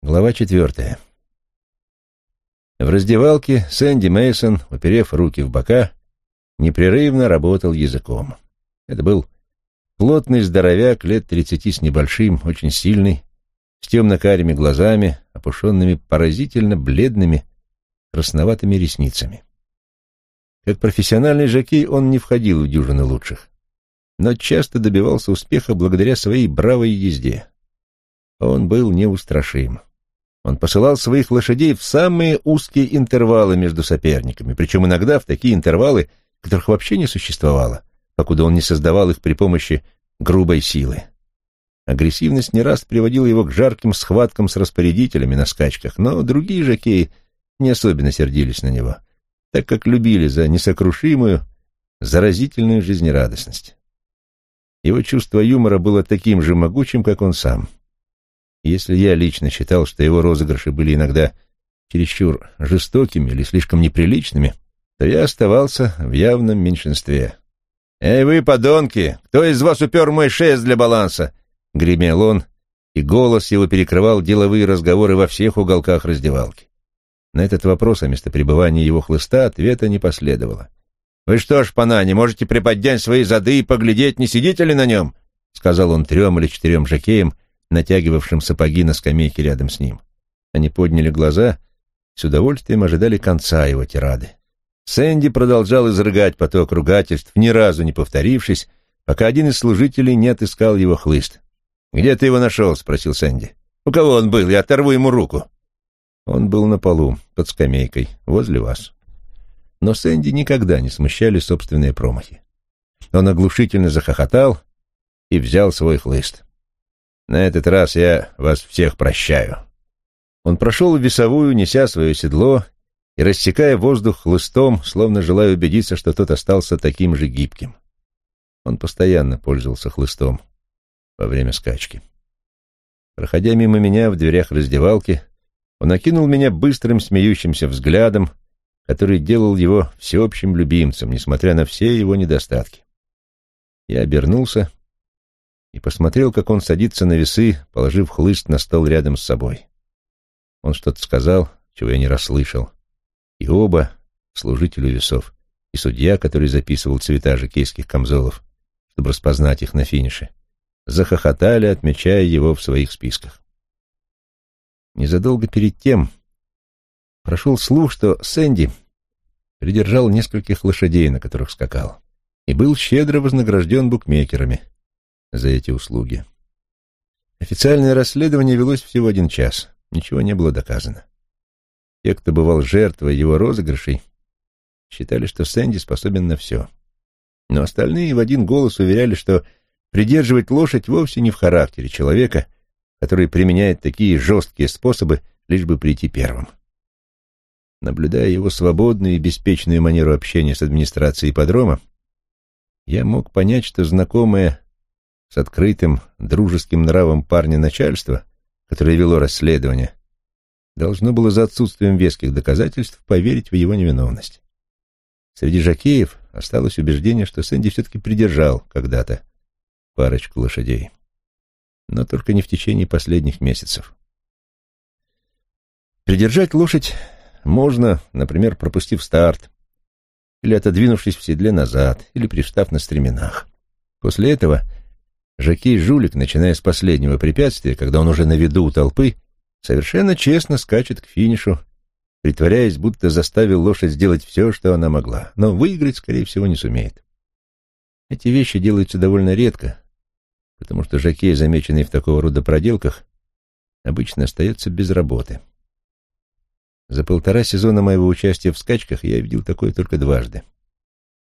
Глава четвертая. В раздевалке Сэнди Мейсон, уперев руки в бока, непрерывно работал языком. Это был плотный здоровяк лет тридцати с небольшим, очень сильный, с темно-карими глазами, опушенными поразительно бледными, красноватыми ресницами. Как профессиональный жокей он не входил в дюжины лучших, но часто добивался успеха благодаря своей бравой езде. Он был неустрашим. Он посылал своих лошадей в самые узкие интервалы между соперниками, причем иногда в такие интервалы, которых вообще не существовало, покуда он не создавал их при помощи грубой силы. Агрессивность не раз приводила его к жарким схваткам с распорядителями на скачках, но другие жокеи не особенно сердились на него, так как любили за несокрушимую, заразительную жизнерадостность. Его чувство юмора было таким же могучим, как он сам — если я лично считал, что его розыгрыши были иногда чересчур жестокими или слишком неприличными, то я оставался в явном меньшинстве. «Эй вы, подонки! Кто из вас упер мой шест для баланса?» — гремел он, и голос его перекрывал деловые разговоры во всех уголках раздевалки. На этот вопрос о местопребывании его хлыста ответа не последовало. «Вы что ж, пана, не можете приподнять свои зады и поглядеть, не сидите ли на нем?» — сказал он трем или четырем жакеям, натягивавшим сапоги на скамейке рядом с ним. Они подняли глаза, с удовольствием ожидали конца его тирады. Сэнди продолжал изрыгать поток ругательств, ни разу не повторившись, пока один из служителей не отыскал его хлыст. «Где ты его нашел?» — спросил Сэнди. «У кого он был? Я оторву ему руку». Он был на полу, под скамейкой, возле вас. Но Сэнди никогда не смущали собственные промахи. Он оглушительно захохотал и взял свой хлыст. На этот раз я вас всех прощаю». Он прошел в весовую, неся свое седло и рассекая воздух хлыстом, словно желая убедиться, что тот остался таким же гибким. Он постоянно пользовался хлыстом во время скачки. Проходя мимо меня в дверях раздевалки, он окинул меня быстрым смеющимся взглядом, который делал его всеобщим любимцем, несмотря на все его недостатки. Я обернулся и посмотрел, как он садится на весы, положив хлыст на стол рядом с собой. Он что-то сказал, чего я не расслышал. И оба, служителю весов, и судья, который записывал цвета жокейских камзолов, чтобы распознать их на финише, захохотали, отмечая его в своих списках. Незадолго перед тем прошел слух, что Сэнди придержал нескольких лошадей, на которых скакал, и был щедро вознагражден букмекерами — за эти услуги. Официальное расследование велось всего один час. Ничего не было доказано. Те, кто бывал жертвой его розыгрышей, считали, что Сэнди способен на все. Но остальные в один голос уверяли, что придерживать лошадь вовсе не в характере человека, который применяет такие жесткие способы, лишь бы прийти первым. Наблюдая его свободную и беспечную манеру общения с администрацией ипподрома, я мог понять, что знакомая с открытым, дружеским нравом парня начальства, которое вело расследование, должно было за отсутствием веских доказательств поверить в его невиновность. Среди жакеев осталось убеждение, что Сэнди все-таки придержал когда-то парочку лошадей. Но только не в течение последних месяцев. Придержать лошадь можно, например, пропустив старт, или отодвинувшись в седле назад, или пристав на стременах. После этого Жакей-жулик, начиная с последнего препятствия, когда он уже на виду у толпы, совершенно честно скачет к финишу, притворяясь, будто заставил лошадь сделать все, что она могла, но выиграть, скорее всего, не сумеет. Эти вещи делаются довольно редко, потому что жакей, замеченный в такого рода проделках, обычно остается без работы. За полтора сезона моего участия в скачках я видел такое только дважды.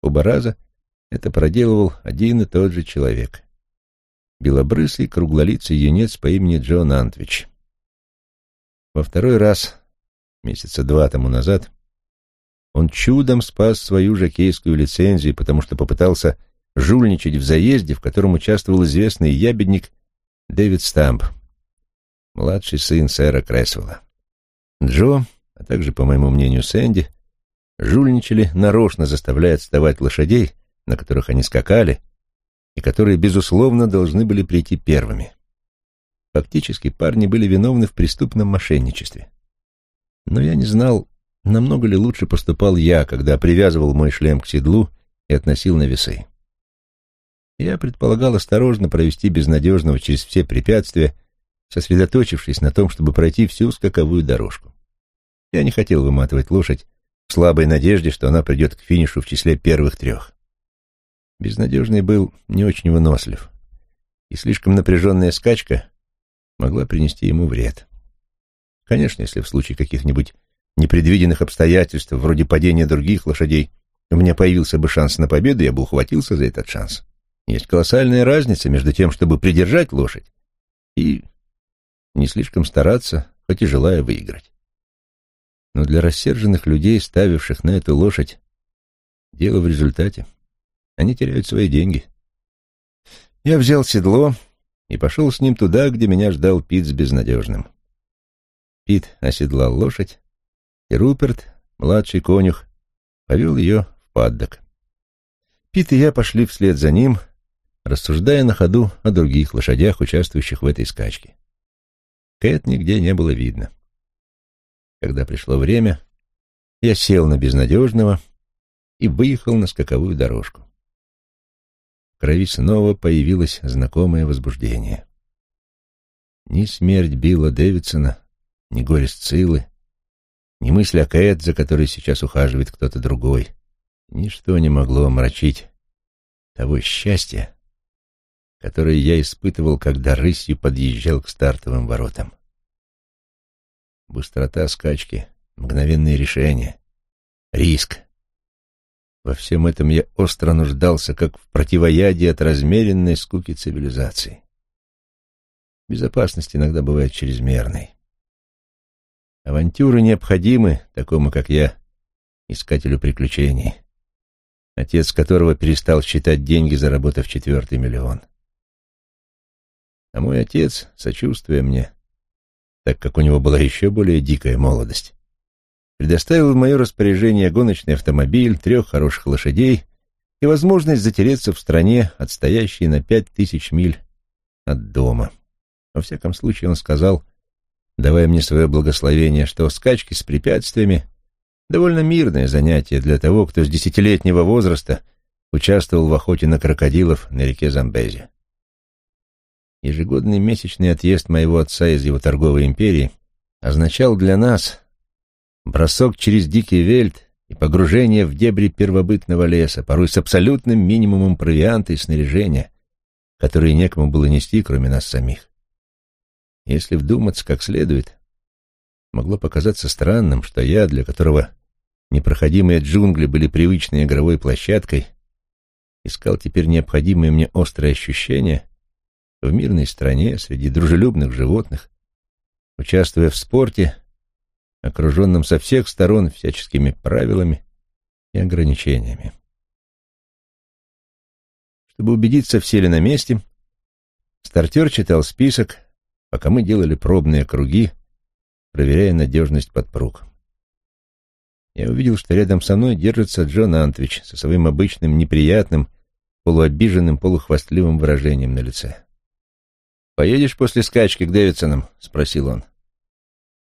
Оба раза это проделывал один и тот же человек белобрысый круглолицый юнец по имени Джон Антвич. Во второй раз, месяца два тому назад, он чудом спас свою жокейскую лицензию, потому что попытался жульничать в заезде, в котором участвовал известный ябедник Дэвид Стамп, младший сын сэра Кресвелла. Джо, а также, по моему мнению, Сэнди, жульничали, нарочно заставляя отставать лошадей, на которых они скакали, и которые, безусловно, должны были прийти первыми. Фактически парни были виновны в преступном мошенничестве. Но я не знал, намного ли лучше поступал я, когда привязывал мой шлем к седлу и относил на весы. Я предполагал осторожно провести безнадежного через все препятствия, сосредоточившись на том, чтобы пройти всю скаковую дорожку. Я не хотел выматывать лошадь в слабой надежде, что она придет к финишу в числе первых трех. Безнадежный был не очень вынослив, и слишком напряженная скачка могла принести ему вред. Конечно, если в случае каких-нибудь непредвиденных обстоятельств, вроде падения других лошадей, у меня появился бы шанс на победу, я бы ухватился за этот шанс. Есть колоссальная разница между тем, чтобы придержать лошадь, и не слишком стараться, хоть и желая выиграть. Но для рассерженных людей, ставивших на эту лошадь, дело в результате. Они теряют свои деньги. Я взял седло и пошел с ним туда, где меня ждал Пит с безнадежным. Пит оседлал лошадь, и Руперт, младший конюх, повел ее в паддок. Пит и я пошли вслед за ним, рассуждая на ходу о других лошадях, участвующих в этой скачке. Кэт нигде не было видно. Когда пришло время, я сел на безнадежного и выехал на скаковую дорожку. Крови снова появилось знакомое возбуждение. Ни смерть Билла Дэвидсона, ни горе Сциллы, ни мысль о Кэт, за которой сейчас ухаживает кто-то другой, ничто не могло омрачить того счастья, которое я испытывал, когда рысью подъезжал к стартовым воротам. Быстрота скачки, мгновенные решения, риск. Во всем этом я остро нуждался, как в противоядии от размеренной скуки цивилизации. Безопасность иногда бывает чрезмерной. Авантюры необходимы такому, как я, искателю приключений, отец которого перестал считать деньги, заработав четвертый миллион. А мой отец, сочувствуя мне, так как у него была еще более дикая молодость, предоставил в мое распоряжение гоночный автомобиль, трех хороших лошадей и возможность затереться в стране, отстоящей на пять тысяч миль от дома. Во всяком случае, он сказал, давая мне свое благословение, что скачки с препятствиями — довольно мирное занятие для того, кто с десятилетнего возраста участвовал в охоте на крокодилов на реке Замбези. Ежегодный месячный отъезд моего отца из его торговой империи означал для нас бросок через дикий вельт и погружение в дебри первобытного леса, порой с абсолютным минимумом провианта и снаряжения, которые некому было нести, кроме нас самих. Если вдуматься как следует, могло показаться странным, что я, для которого непроходимые джунгли были привычной игровой площадкой, искал теперь необходимые мне острые ощущения в мирной стране среди дружелюбных животных, участвуя в спорте, окруженном со всех сторон всяческими правилами и ограничениями. Чтобы убедиться, все ли на месте, стартер читал список, пока мы делали пробные круги, проверяя надежность подпруг. Я увидел, что рядом со мной держится Джон Антвич со своим обычным неприятным, полуобиженным, полухвастливым выражением на лице. «Поедешь после скачки к Дэвидсонам?» — спросил он.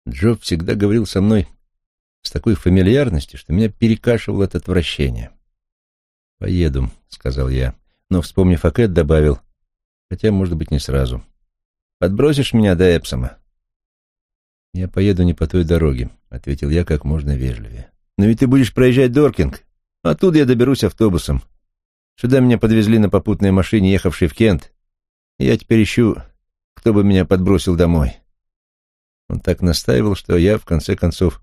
Джо всегда говорил со мной с такой фамильярностью, что меня перекашивало от отвращения. «Поеду», — сказал я, но, вспомнив о Кэт, добавил, хотя, может быть, не сразу. «Подбросишь меня до Эпсома?» «Я поеду не по той дороге», — ответил я как можно вежливее. «Но ведь ты будешь проезжать Доркинг. Оттуда я доберусь автобусом. Сюда меня подвезли на попутной машине, ехавшей в Кент. я теперь ищу кто бы меня подбросил домой. Он так настаивал, что я, в конце концов,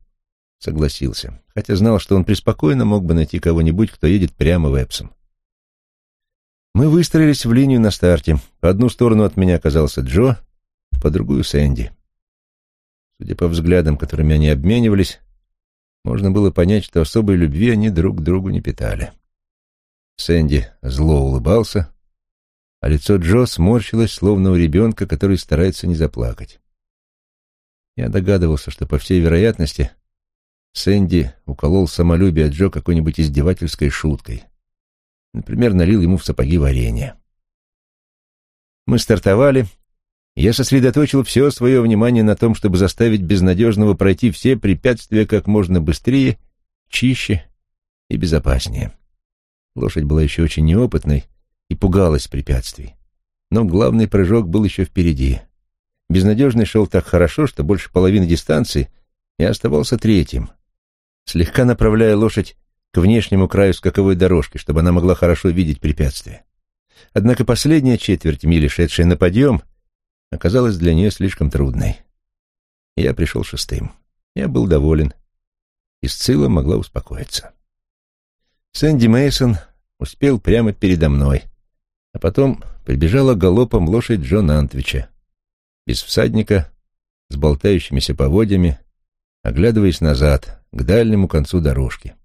согласился, хотя знал, что он преспокойно мог бы найти кого-нибудь, кто едет прямо в Эпсом. Мы выстроились в линию на старте. По одну сторону от меня оказался Джо, по другую — Сэнди. Судя по взглядам, которыми они обменивались, можно было понять, что особой любви они друг к другу не питали. Сэнди зло улыбался, а лицо Джо сморщилось, словно у ребенка, который старается не заплакать. Я догадывался, что, по всей вероятности, Сэнди уколол самолюбие Джо какой-нибудь издевательской шуткой. Например, налил ему в сапоги варенье. Мы стартовали, Я сосредоточил все свое внимание на том, чтобы заставить безнадежного пройти все препятствия как можно быстрее, чище и безопаснее. Лошадь была еще очень неопытной и пугалась препятствий. Но главный прыжок был еще впереди. Безнадежный шел так хорошо, что больше половины дистанции я оставался третьим, слегка направляя лошадь к внешнему краю скаковой дорожки, чтобы она могла хорошо видеть препятствия. Однако последняя четверть мили, шедшая на подъем, оказалась для нее слишком трудной. Я пришел шестым. Я был доволен. И Сцилла могла успокоиться. Сэнди Мейсон успел прямо передо мной, а потом прибежала галопом лошадь Джона Антвича, без всадника, с болтающимися поводьями, оглядываясь назад, к дальнему концу дорожки,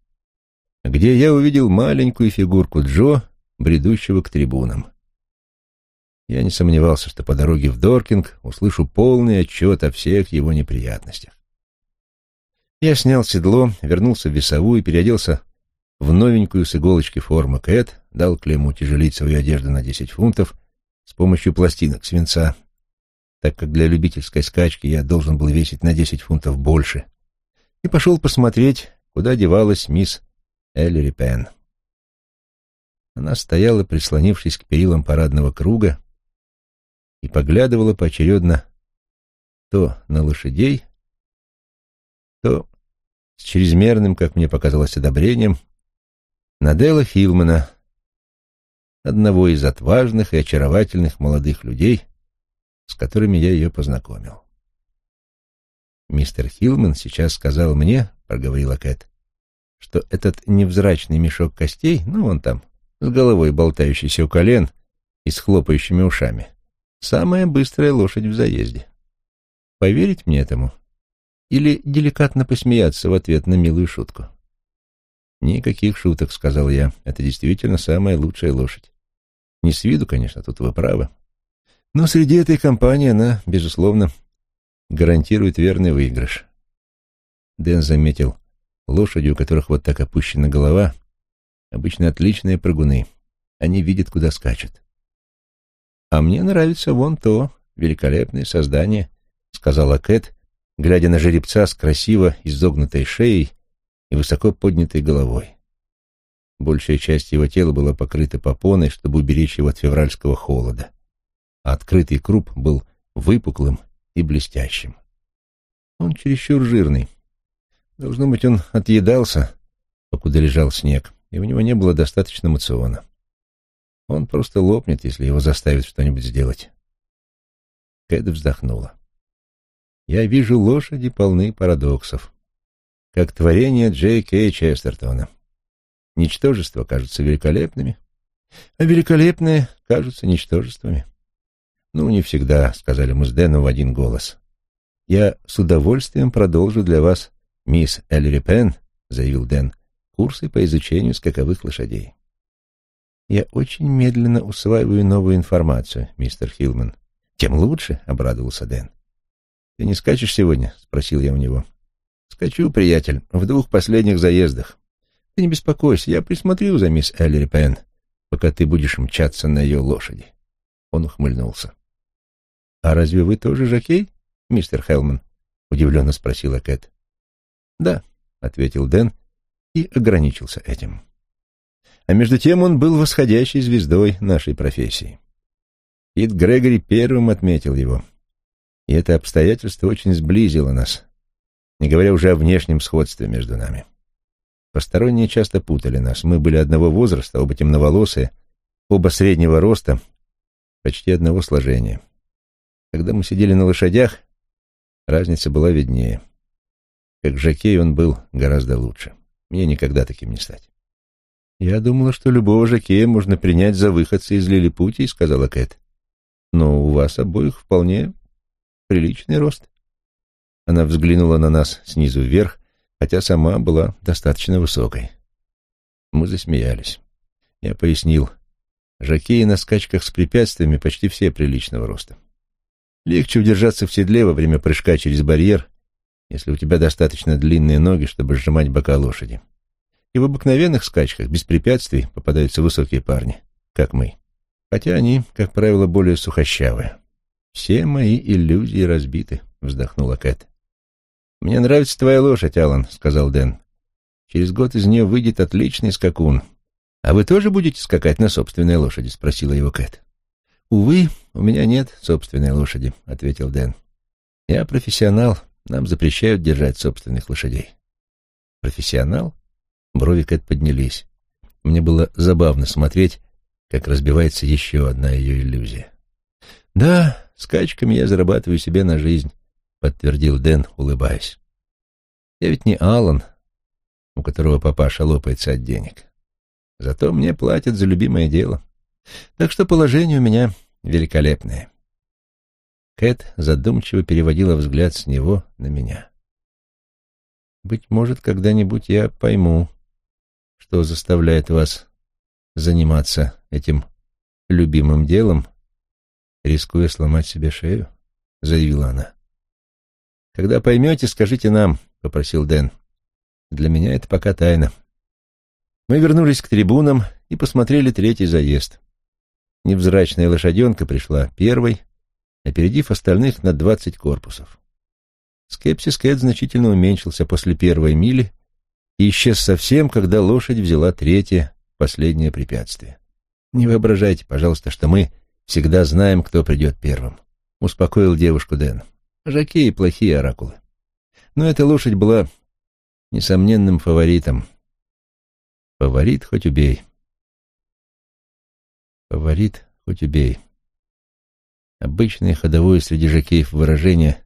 где я увидел маленькую фигурку Джо, бредущего к трибунам. Я не сомневался, что по дороге в Доркинг услышу полный отчет о всех его неприятностях. Я снял седло, вернулся в весовую, переоделся в новенькую с иголочки форму Кэт, дал Клему утяжелить свою одежду на десять фунтов с помощью пластинок свинца, так как для любительской скачки я должен был весить на десять фунтов больше, и пошел посмотреть, куда девалась мисс Эллири Пен. Она стояла, прислонившись к перилам парадного круга, и поглядывала поочередно то на лошадей, то с чрезмерным, как мне показалось, одобрением, на Дела Хилмана, одного из отважных и очаровательных молодых людей, с которыми я ее познакомил. «Мистер Хилман сейчас сказал мне, — проговорила Кэт, — что этот невзрачный мешок костей, ну, он там, с головой болтающийся у колен и с хлопающими ушами, самая быстрая лошадь в заезде. Поверить мне этому? Или деликатно посмеяться в ответ на милую шутку?» «Никаких шуток», — сказал я. «Это действительно самая лучшая лошадь. Не с виду, конечно, тут вы правы. Но среди этой компании она, безусловно, гарантирует верный выигрыш». Дэн заметил, лошади, у которых вот так опущена голова, обычно отличные прыгуны. Они видят, куда скачут. «А мне нравится вон то великолепное создание», — сказала Кэт, глядя на жеребца с красиво изогнутой шеей и высоко поднятой головой. Большая часть его тела была покрыта попоной, чтобы уберечь его от февральского холода, открытый круп был выпуклым и блестящим. Он чересчур жирный. Должно быть, он отъедался, покуда лежал снег, и у него не было достаточно мациона. Он просто лопнет, если его заставят что-нибудь сделать. Кэд вздохнула. Я вижу, лошади полны парадоксов как творение Джей Кей Честертона. Ничтожества кажутся великолепными, а великолепные кажутся ничтожествами. «Ну, не всегда», — сказали мы с Дэном в один голос. «Я с удовольствием продолжу для вас, мисс Эллири Пен», — заявил Дэн, — «курсы по изучению скаковых лошадей». «Я очень медленно усваиваю новую информацию, мистер Хилман». «Тем лучше», — обрадовался Дэн. «Ты не скачешь сегодня?» — спросил я у него. Скачу, приятель, в двух последних заездах. Ты не беспокойся, я присмотрю за мисс Эллири Пен, пока ты будешь мчаться на ее лошади. Он ухмыльнулся. — А разве вы тоже жокей, мистер Хелман? — удивленно спросила Кэт. — Да, — ответил Дэн и ограничился этим. А между тем он был восходящей звездой нашей профессии. Ид Грегори первым отметил его, и это обстоятельство очень сблизило нас не говоря уже о внешнем сходстве между нами. Посторонние часто путали нас. Мы были одного возраста, оба темноволосые, оба среднего роста, почти одного сложения. Когда мы сидели на лошадях, разница была виднее. Как жокей он был гораздо лучше. Мне никогда таким не стать. «Я думала, что любого жокея можно принять за выходца из Лилипутии», — сказала Кэт. «Но у вас обоих вполне приличный рост». Она взглянула на нас снизу вверх, хотя сама была достаточно высокой. Мы засмеялись. Я пояснил. Жакеи на скачках с препятствиями почти все приличного роста. Легче удержаться в седле во время прыжка через барьер, если у тебя достаточно длинные ноги, чтобы сжимать бока лошади. И в обыкновенных скачках без препятствий попадаются высокие парни, как мы. Хотя они, как правило, более сухощавые. «Все мои иллюзии разбиты», — вздохнула Кэт. «Мне нравится твоя лошадь, Алан», — сказал Дэн. «Через год из нее выйдет отличный скакун. А вы тоже будете скакать на собственной лошади?» — спросила его Кэт. «Увы, у меня нет собственной лошади», — ответил Дэн. «Я профессионал, нам запрещают держать собственных лошадей». «Профессионал?» Брови Кэт поднялись. Мне было забавно смотреть, как разбивается еще одна ее иллюзия. «Да, скачками я зарабатываю себе на жизнь», — подтвердил Дэн, улыбаясь. «Я ведь не Алан, у которого папаша лопается от денег. Зато мне платят за любимое дело. Так что положение у меня великолепное». Кэт задумчиво переводила взгляд с него на меня. «Быть может, когда-нибудь я пойму, что заставляет вас заниматься этим любимым делом, рискуя сломать себе шею?» — заявила она. «Когда поймете, скажите нам», — попросил Дэн. «Для меня это пока тайна». Мы вернулись к трибунам и посмотрели третий заезд. Невзрачная лошаденка пришла первой, опередив остальных на двадцать корпусов. Скепсис Кэт значительно уменьшился после первой мили и исчез совсем, когда лошадь взяла третье, последнее препятствие. Не воображайте, пожалуйста, что мы всегда знаем, кто придет первым. Успокоил девушку Дэн. Жакеи плохие оракулы. Но эта лошадь была несомненным фаворитом. Фаворит хоть убей. Фаворит хоть убей. Обычное ходовое среди жакеев выражение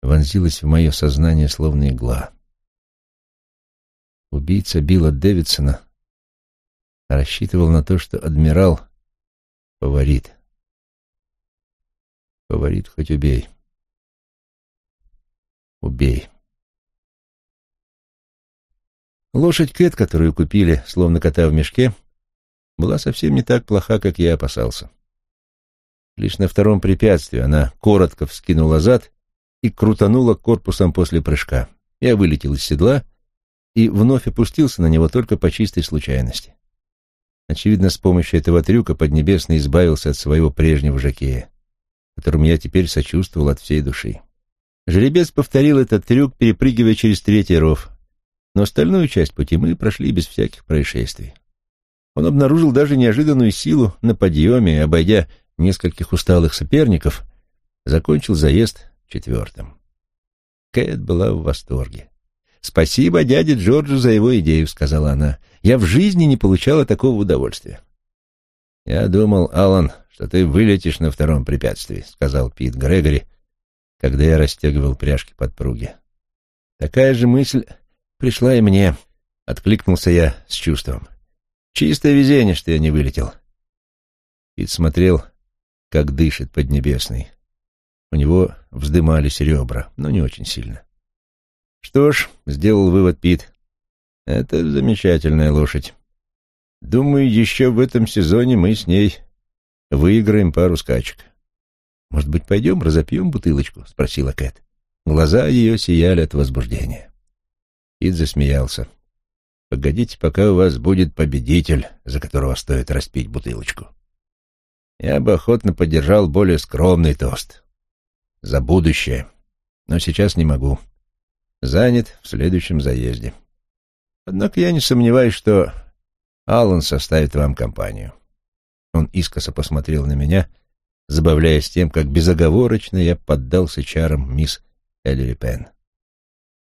вонзилось в мое сознание словно игла. Убийца Билла Дэвидсона рассчитывал на то, что адмирал — фаворит. Фаворит хоть убей. Убей. Лошадь Кэт, которую купили, словно кота в мешке, была совсем не так плоха, как я опасался. Лишь на втором препятствии она коротко вскинула зад и крутанула корпусом после прыжка. Я вылетел из седла и вновь опустился на него только по чистой случайности. Очевидно, с помощью этого трюка Поднебесный избавился от своего прежнего жакея, которому я теперь сочувствовал от всей души. Жеребец повторил этот трюк, перепрыгивая через третий ров, но остальную часть пути мы прошли без всяких происшествий. Он обнаружил даже неожиданную силу на подъеме обойдя нескольких усталых соперников, закончил заезд четвертым. Кэт была в восторге. «Спасибо дяде Джорджу за его идею», — сказала она. «Я в жизни не получала такого удовольствия». «Я думал, Алан, что ты вылетишь на втором препятствии», — сказал Пит Грегори, когда я расстегивал пряжки подпруги. «Такая же мысль пришла и мне», — откликнулся я с чувством. «Чистое везение, что я не вылетел». Пит смотрел, как дышит Поднебесный. У него вздымались ребра, но не очень сильно. Что ж, сделал вывод Пит. Это замечательная лошадь. Думаю, еще в этом сезоне мы с ней выиграем пару скачек. Может быть, пойдем разопьем бутылочку? Спросила Кэт. Глаза ее сияли от возбуждения. Пит засмеялся. Погодите, пока у вас будет победитель, за которого стоит распить бутылочку. Я бы охотно поддержал более скромный тост. За будущее. Но сейчас не могу. Занят в следующем заезде. Однако я не сомневаюсь, что Аллан составит вам компанию. Он искоса посмотрел на меня, забавляясь тем, как безоговорочно я поддался чарам мисс Эллири Пен.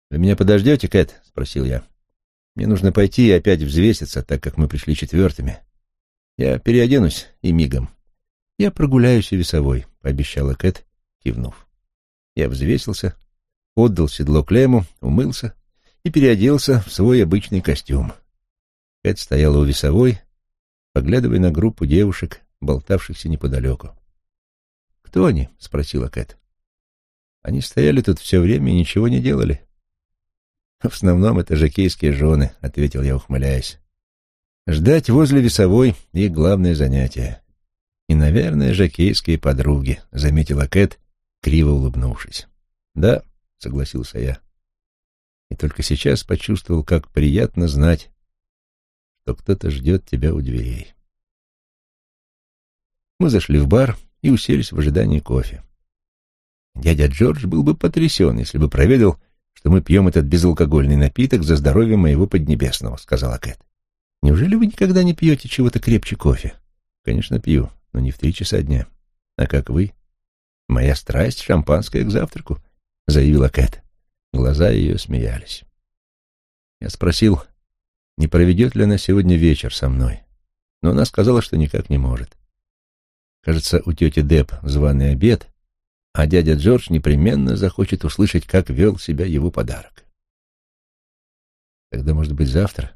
«Вы меня подождете, Кэт?» — спросил я. «Мне нужно пойти и опять взвеситься, так как мы пришли четвертыми. Я переоденусь и мигом. Я прогуляюсь у весовой», — пообещала Кэт, кивнув. Я взвесился, отдал седло Клему, умылся и переоделся в свой обычный костюм. Кэт стояла у весовой, поглядывая на группу девушек, болтавшихся неподалеку. «Кто они?» — спросила Кэт. «Они стояли тут все время и ничего не делали». «В основном это жакейские жены», — ответил я, ухмыляясь. «Ждать возле весовой — их главное занятие. И, наверное, жакейские подруги», — заметила Кэт, криво улыбнувшись. «Да», — согласился я. И только сейчас почувствовал, как приятно знать, что кто-то ждет тебя у дверей. Мы зашли в бар и уселись в ожидании кофе. Дядя Джордж был бы потрясен, если бы проведал, что мы пьем этот безалкогольный напиток за здоровье моего Поднебесного, — сказала Кэт. Неужели вы никогда не пьете чего-то крепче кофе? Конечно, пью, но не в три часа дня. А как вы? Моя страсть — шампанское к завтраку, — заявила Кэт. Глаза ее смеялись. Я спросил, не проведет ли она сегодня вечер со мной, но она сказала, что никак не может. Кажется, у тети Деб званый обед, а дядя Джордж непременно захочет услышать, как вел себя его подарок. Тогда, может быть, завтра?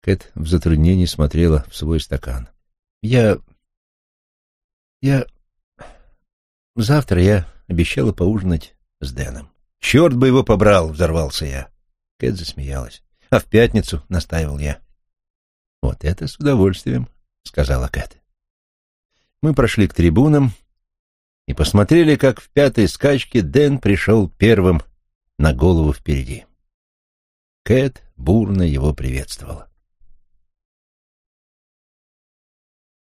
Кэт в затруднении смотрела в свой стакан. Я... я... Завтра я обещала поужинать с Дэном. «Черт бы его побрал!» — взорвался я. Кэт засмеялась. «А в пятницу?» — настаивал я. «Вот это с удовольствием», — сказала Кэт. Мы прошли к трибунам и посмотрели, как в пятой скачке Дэн пришел первым на голову впереди. Кэт бурно его приветствовала.